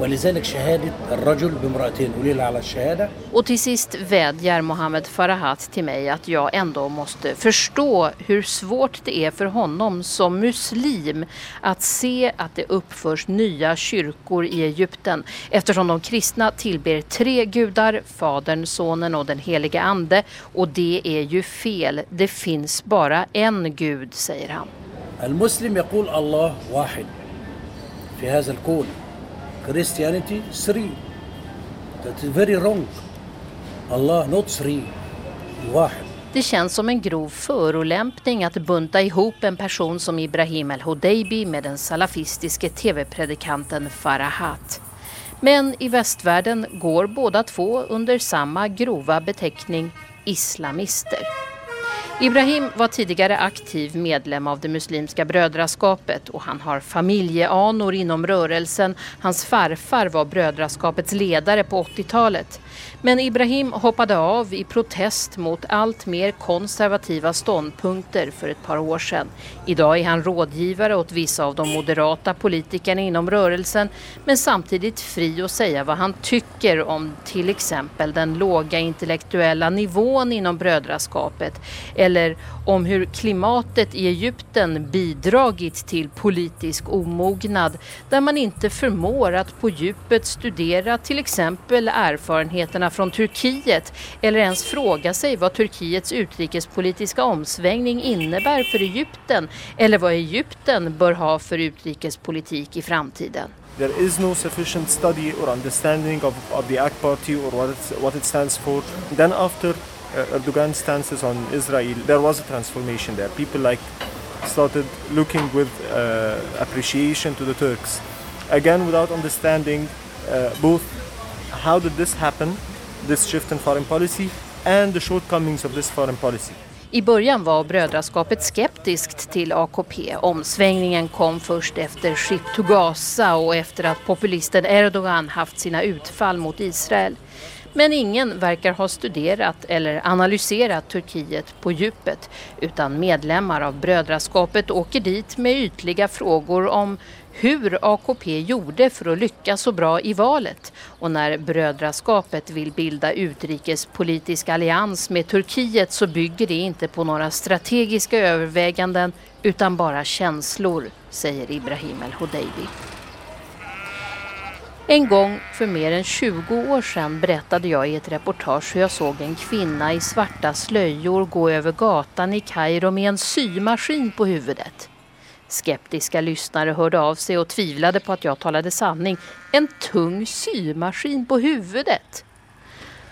ولذلك شهادة الرجل بامرأتين قولي على الشهادة Och till sist vädjar Mohammed Farahat till mig att jag ändå måste förstå hur svårt det är för honom som muslim att se att det uppförs nya kyrkor i Egypten eftersom de kristna tillber tre gudar, Fadern, Sonen och den helige Ande och det är ju fel. Det finns bara en gud, säger han. المسلم يقول الله واحد في هذا الكون Christianity three that is very wrong Allah not three واحد Det känns som en grov förolämpning att bunta ihop en person som Ibrahim el-Hodeibi med den salafistiske tv-predikanten Farahat. Men i västvärlden går båda två under samma grova beteckning islamister. Ibrahim var tidigare aktiv medlem av det muslimska brödraskapet och han har familjeanor inom rörelsen. Hans farfar var brödraskapets ledare på 80-talet. Men Ibrahim hoppade av i protest mot allt mer konservativa ståndpunkter för ett par år sedan. Idag är han rådgivare åt vissa av de moderata politikerna inom rörelsen men samtidigt fri att säga vad han tycker om till exempel den låga intellektuella nivån inom brödraskapet eller om hur klimatet i Egypten bidragit till politisk omognad där man inte förmår att på djupet studera till exempel erfarenheterna från Turkiet eller ens fråga sig vad Turkiets utrikespolitiska omsvängning innebär för Egypten eller vad Egypten bör ha för utrikespolitik i framtiden. There is no sufficient study or understanding of, of the AK party or what, it, what it stands for. Then after Uh, Erdogan's stances on Israel, there was a transformation there. People like started looking with uh, appreciation to the Turks. Again, without understanding uh, both how did this happen, this shift in foreign policy, and the shortcomings of this foreign policy. I början var brödraskapet skeptiskt till AKP. Omsvängningen kom först efter Ship to Gaza och efter att populisten Erdogan haft sina utfall mot Israel. Men ingen verkar ha studerat eller analyserat Turkiet på djupet utan medlemmar av brödraskapet åker dit med ytliga frågor om hur AKP gjorde för att lyckas så bra i valet och när brödraskapet vill bilda utrikespolitisk allians med Turkiet så bygger det inte på några strategiska överväganden utan bara känslor, säger Ibrahim el-Hodeibi. En gång för mer än 20 år sedan berättade jag i ett reportage hur jag såg en kvinna i svarta slöjor gå över gatan i Kairo med en symaskin på huvudet. Skeptiska lyssnare hörde av sig och tvivlade på att jag talade sanning. En tung symaskin på huvudet.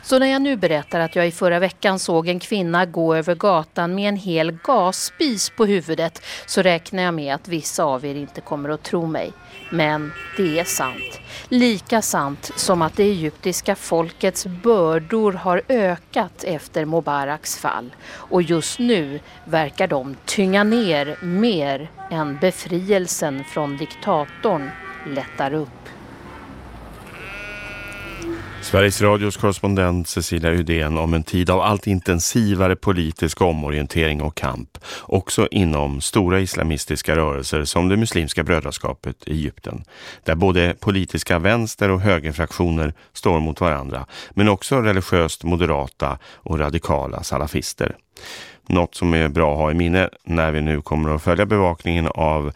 Så när jag nu berättar att jag i förra veckan såg en kvinna gå över gatan med en hel gasspis på huvudet så räknar jag med att vissa av er inte kommer att tro mig. Men det är sant. Lika sant som att det egyptiska folkets bördor har ökat efter Mubaraks fall. Och just nu verkar de tynga ner mer än befrielsen från diktatorn lättar upp. Sveriges Radios korrespondent Cecilia Udén om en tid av allt intensivare politisk omorientering och kamp, också inom stora islamistiska rörelser som det muslimska brödraskapet i Egypten, där både politiska vänster- och högerfraktioner står mot varandra, men också religiöst moderata och radikala salafister. Något som är bra att ha i minne när vi nu kommer att följa bevakningen av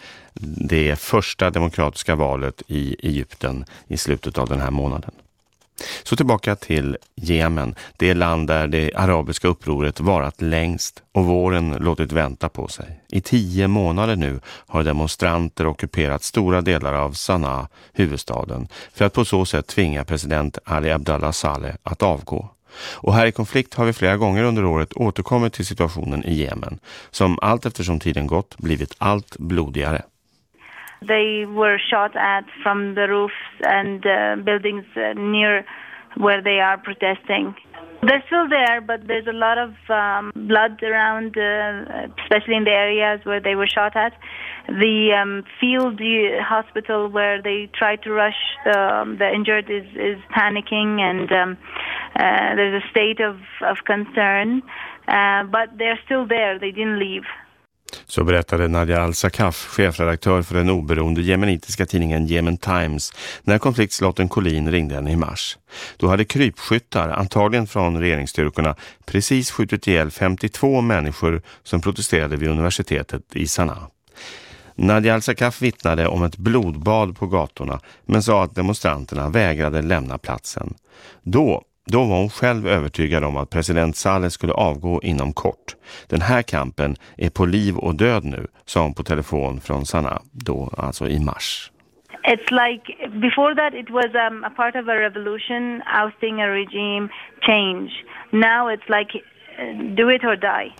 det första demokratiska valet i Egypten i slutet av den här månaden. Så tillbaka till Jemen, det land där det arabiska upproret varat längst och våren låtit vänta på sig. I tio månader nu har demonstranter ockuperat stora delar av Sanaa, huvudstaden, för att på så sätt tvinga president Ali Abdallah Saleh att avgå. Och här i konflikt har vi flera gånger under året återkommit till situationen i Jemen, som allt eftersom tiden gått blivit allt blodigare. They were shot at from the roofs and uh, buildings uh, near where they are protesting. They're still there, but there's a lot of um, blood around, uh, especially in the areas where they were shot at. The um, field hospital where they tried to rush the, um, the injured is, is panicking, and um, uh, there's a state of, of concern. Uh, but they're still there, they didn't leave. Så berättade Nadia Al-Sakaf, chefredaktör för den oberoende jemenitiska tidningen Yemen Times, när konfliktslotten Collin ringde henne i mars. Då hade krypskyttar, antagligen från regeringsstyrkorna, precis skjutit ihjäl 52 människor som protesterade vid universitetet i Sanaa. Nadia Al-Sakaf vittnade om ett blodbad på gatorna men sa att demonstranterna vägrade lämna platsen. Då då var hon själv övertygad om att president Saleh skulle avgå inom kort. Den här kampen är på liv och död nu, sa hon på telefon från Sanaa, då alltså i mars. It's like before that it was um, a part of a revolution, ousting a regime, change. Now it's like uh, do it or die.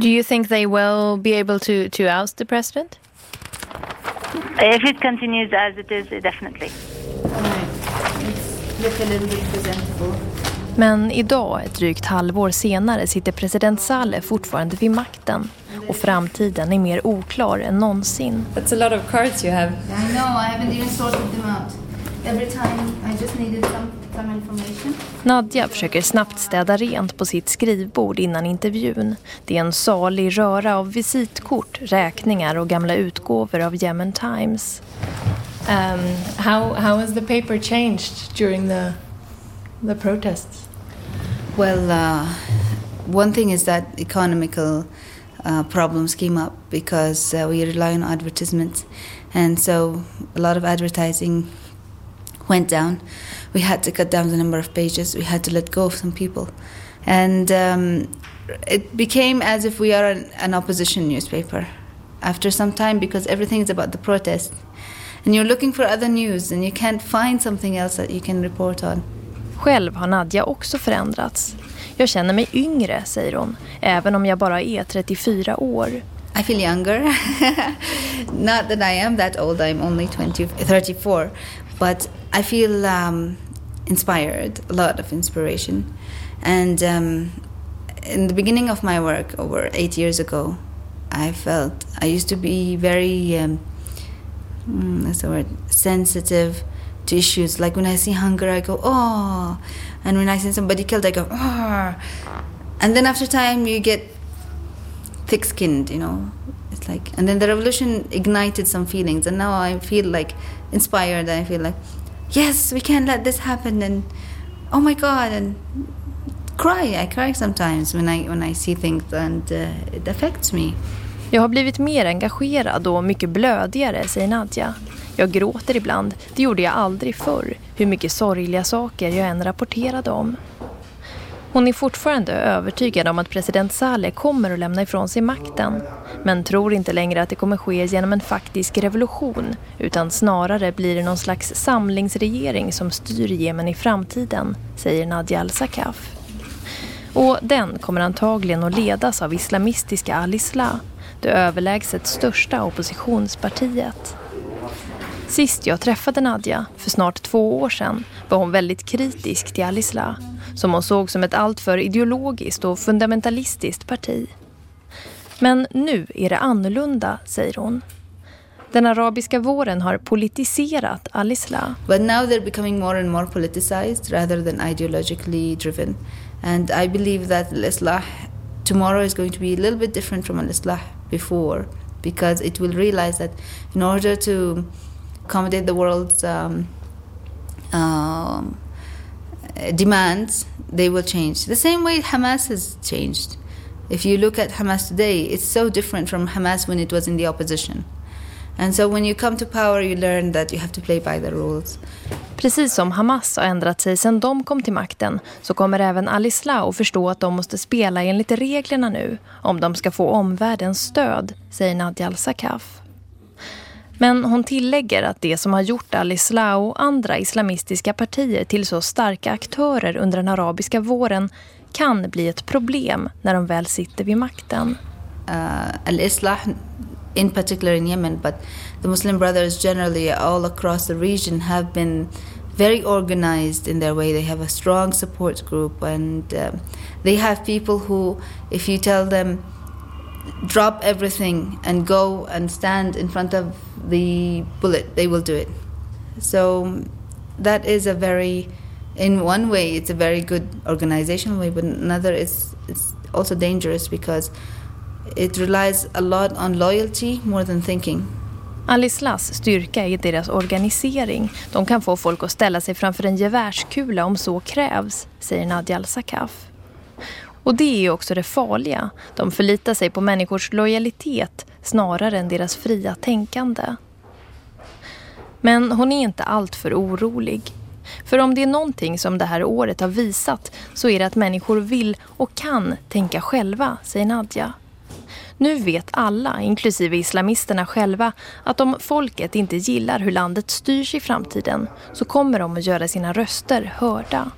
Do you think they will be able to, to oust the president? If it continues as it is, definitely. Men idag, ett drygt halvår senare, sitter president Saleh fortfarande vid makten. Och framtiden är mer oklar än någonsin. That's a lot of cards you have. I know, I haven't even sorted them out. Every time I just needed some, some information. Nadja försöker snabbt städa rent på sitt skrivbord innan intervjun. Det är en salig röra av visitkort, räkningar och gamla utgåvor av Yemen Times. Um, how how has the paper changed during the the protests? Well, uh, one thing is that economical uh, problems came up because uh, we rely on advertisements, and so a lot of advertising went down. We had to cut down the number of pages. We had to let go of some people, and um, it became as if we are an, an opposition newspaper. After some time, because everything is about the protest and you're looking for other news and you can't find something else that you can report on. Själv har Nadja också förändrats. Jag känner mig yngre, säger hon, även om jag bara är 34 år. I feel younger. [laughs] Not that I am that old, I'm only 20, 34. But I feel um, inspired, a lot of inspiration. And um, in the beginning of my work, over eight years ago, I felt I used to be very um, mm, that's the word, sensitive to issues. Like when I see hunger, I go, oh. And when I see somebody killed, I go, oh. And then after time, you get thick skinned, you know. It's like, and then the revolution ignited some feelings. And now I feel like inspired. I feel like, yes, we can't let this happen. And oh my God. And cry. I cry sometimes when I, when I see things and uh, it affects me. Jag har blivit mer engagerad och mycket blödigare, säger Nadja. Jag gråter ibland, det gjorde jag aldrig förr, hur mycket sorgliga saker jag än rapporterade om. Hon är fortfarande övertygad om att president Saleh kommer att lämna ifrån sig makten. Men tror inte längre att det kommer ske genom en faktisk revolution utan snarare blir det någon slags samlingsregering som styr Jemen i framtiden, säger Nadja Al-Sakaf. Och den kommer antagligen att ledas av islamistiska al-Islah det överlägset största oppositionspartiet. Sist jag träffade Nadja, för snart två år sedan, var hon väldigt kritisk till Alisla, som hon såg som ett alltför ideologiskt och fundamentalistiskt parti. Men nu är det annorlunda, säger hon. Den arabiska våren har politiserat al-Islam. But now they're becoming more and more politicized rather than ideologically driven. And I believe that al-Islah tomorrow is going to be a little bit different from al-Islah before because it will realize that in order to accommodate the world's um, um, demands, they will change. The same way Hamas has changed. If you look at Hamas today, it's so different from Hamas when it was in the opposition. And so when you come to power you learn that you have to play by the rules. Precis som Hamas har ändrat sig sedan de kom till makten så kommer även al-Islah att förstå att de måste spela enligt reglerna nu om de ska få omvärldens stöd, säger Nadia al-Sakaf. Men hon tillägger att det som har gjort al-Islah och andra islamistiska partier till så starka aktörer under den arabiska våren kan bli ett problem när de väl sitter vid makten. Uh, al-Islah in particular in Yemen, but the Muslim Brothers generally all across the region have been very organized in their way. They have a strong support group, and uh, they have people who, if you tell them, drop everything and go and stand in front of the bullet, they will do it. So that is a very, in one way, it's a very good organizational way, but another is it's also dangerous because it relies a lot on loyalty more than thinking. Al-Islas styrka är deras organisering. De kan få folk att ställa sig framför en gevärskula om så krävs, säger Nadia Al-Sakaf. Och det är också det farliga. De förlitar sig på människors lojalitet snarare än deras fria tänkande. Men hon är inte allt för orolig. För om det är någonting som det här året har visat så är det att människor vill och kan tänka själva, säger Nadja. Nu vet alla, inklusive islamisterna själva, att om folket inte gillar hur landet styrs i framtiden så kommer de att göra sina röster hörda.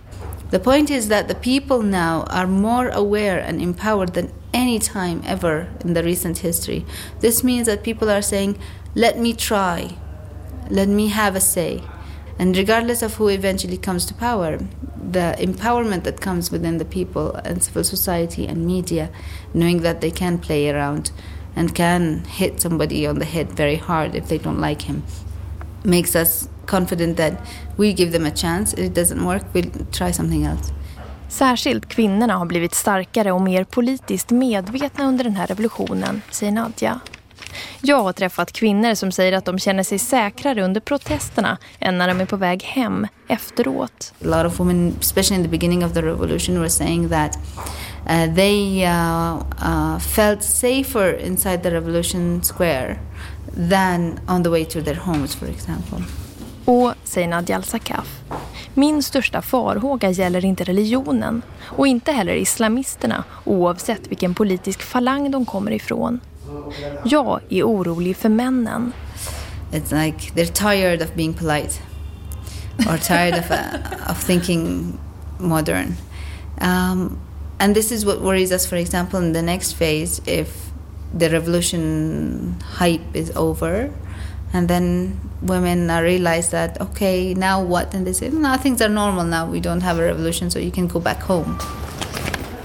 The point is that the people now are more aware and empowered than any time ever in the recent history. This means that people are saying, let me try, let me have a say. And regardless of who eventually comes to power, the empowerment that comes within the people and civil society and media, knowing that they can play around and can hit somebody on the head very hard if they don't like him, makes us confident that we give them a chance. If it doesn't work, we'll try something else. Särskilt kvinnorna har blivit starkare och mer politiskt medvetna under den här revolutionen, säger Nadja. Jag har träffat kvinnor som säger att de känner sig säkrare under protesterna än när de är på väg hem efteråt. A lot of women, especially in the beginning of the revolution, were saying that uh, they uh, uh, felt safer inside the revolution square than on the way to their homes, for example. Och, säger Nadia Al-Sakaf, min största farhåga gäller inte religionen och inte heller islamisterna oavsett vilken politisk falang de kommer ifrån. Jag är orolig för männen. It's like they're tired of being polite or tired of, uh, of thinking modern. Um, and this is what worries us, for example, in the next phase, if the revolution hype is over and then women realize that, okay, now what? And they say, no, things are normal now. We don't have a revolution, so you can go back home.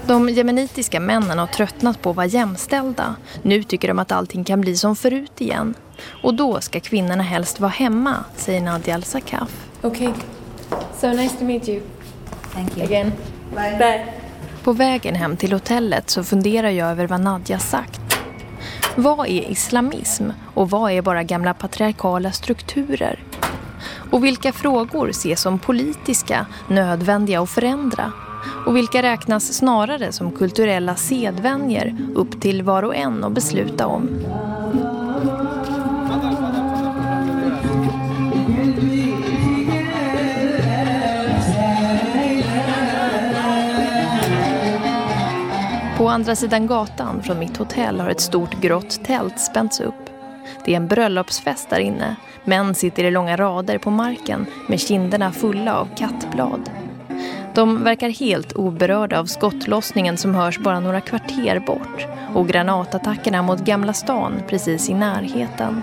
De jemenitiska männen har tröttnat på att vara jämställda. Nu tycker de att allting kan bli som förut igen. Och då ska kvinnorna helst vara hemma, säger Nadia Al-Sakaf. Okej. Okay. So nice to meet you. Thank you. Again. Bye. Bye. På vägen hem till hotellet så funderar jag över vad Nadja sagt. Vad är islamism och vad är bara gamla patriarkala strukturer? Och vilka frågor ses som politiska, nödvändiga att förändra? Och vilka räknas snarare som kulturella sedvänjer upp till var och en att besluta om? På andra sidan gatan från mitt hotell har ett stort grått tält spänts upp. Det är en bröllopsfest där inne. Män sitter i långa rader på marken med kinderna fulla av kattblad. De verkar helt oberörda av skottlossningen som hörs bara några kvarter bort och granatattackerna mot Gamla stan precis i närheten.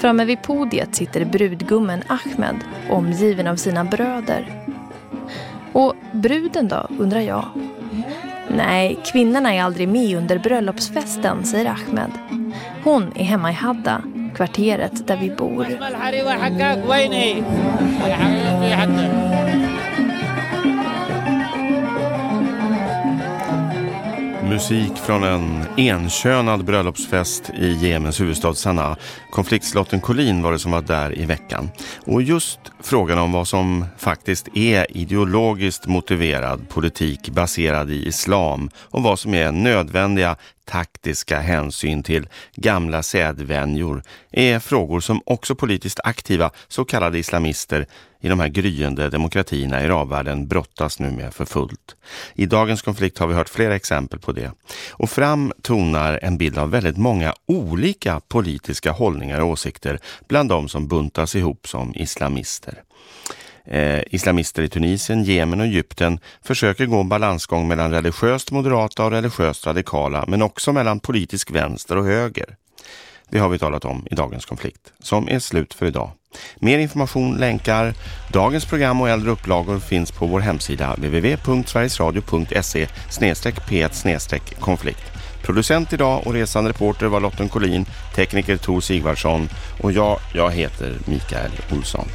Framme vid podiet sitter brudgummen Ahmed omgiven av sina bröder. Och bruden då, undrar jag. Nej, kvinnorna är aldrig med under bröllopsfesten, säger Ahmed. Hon är hemma i Hadda, kvarteret där vi bor. Musik från en enkönad bröllopsfest i Jemens huvudstad Sanaa. Konfliktslotten Collin var det som var där i veckan. Och just frågan om vad som faktiskt är ideologiskt motiverad politik baserad i islam och vad som är nödvändiga taktiska hänsyn till gamla sedvänjor är frågor som också politiskt aktiva så kallade islamister i de här gryende demokratierna i arabvärlden brottas nu med för fullt. I dagens konflikt har vi hört flera exempel på det. Och fram tonar en bild av väldigt många olika politiska hållningar och åsikter bland de som buntas ihop som islamister. Eh, islamister i Tunisien, Jemen och Egypten försöker gå en balansgång mellan religiöst moderata och religiöst radikala men också mellan politisk vänster och höger. Det har vi talat om i dagens konflikt, som är slut för idag. Mer information, länkar, dagens program och äldre upplagor finns på vår hemsida www.sverigesradio.se p1 konflikt. Producent idag och resande reporter var Lotten Collin, tekniker Tor Sigvardsson och jag, jag heter Mikael Olsson.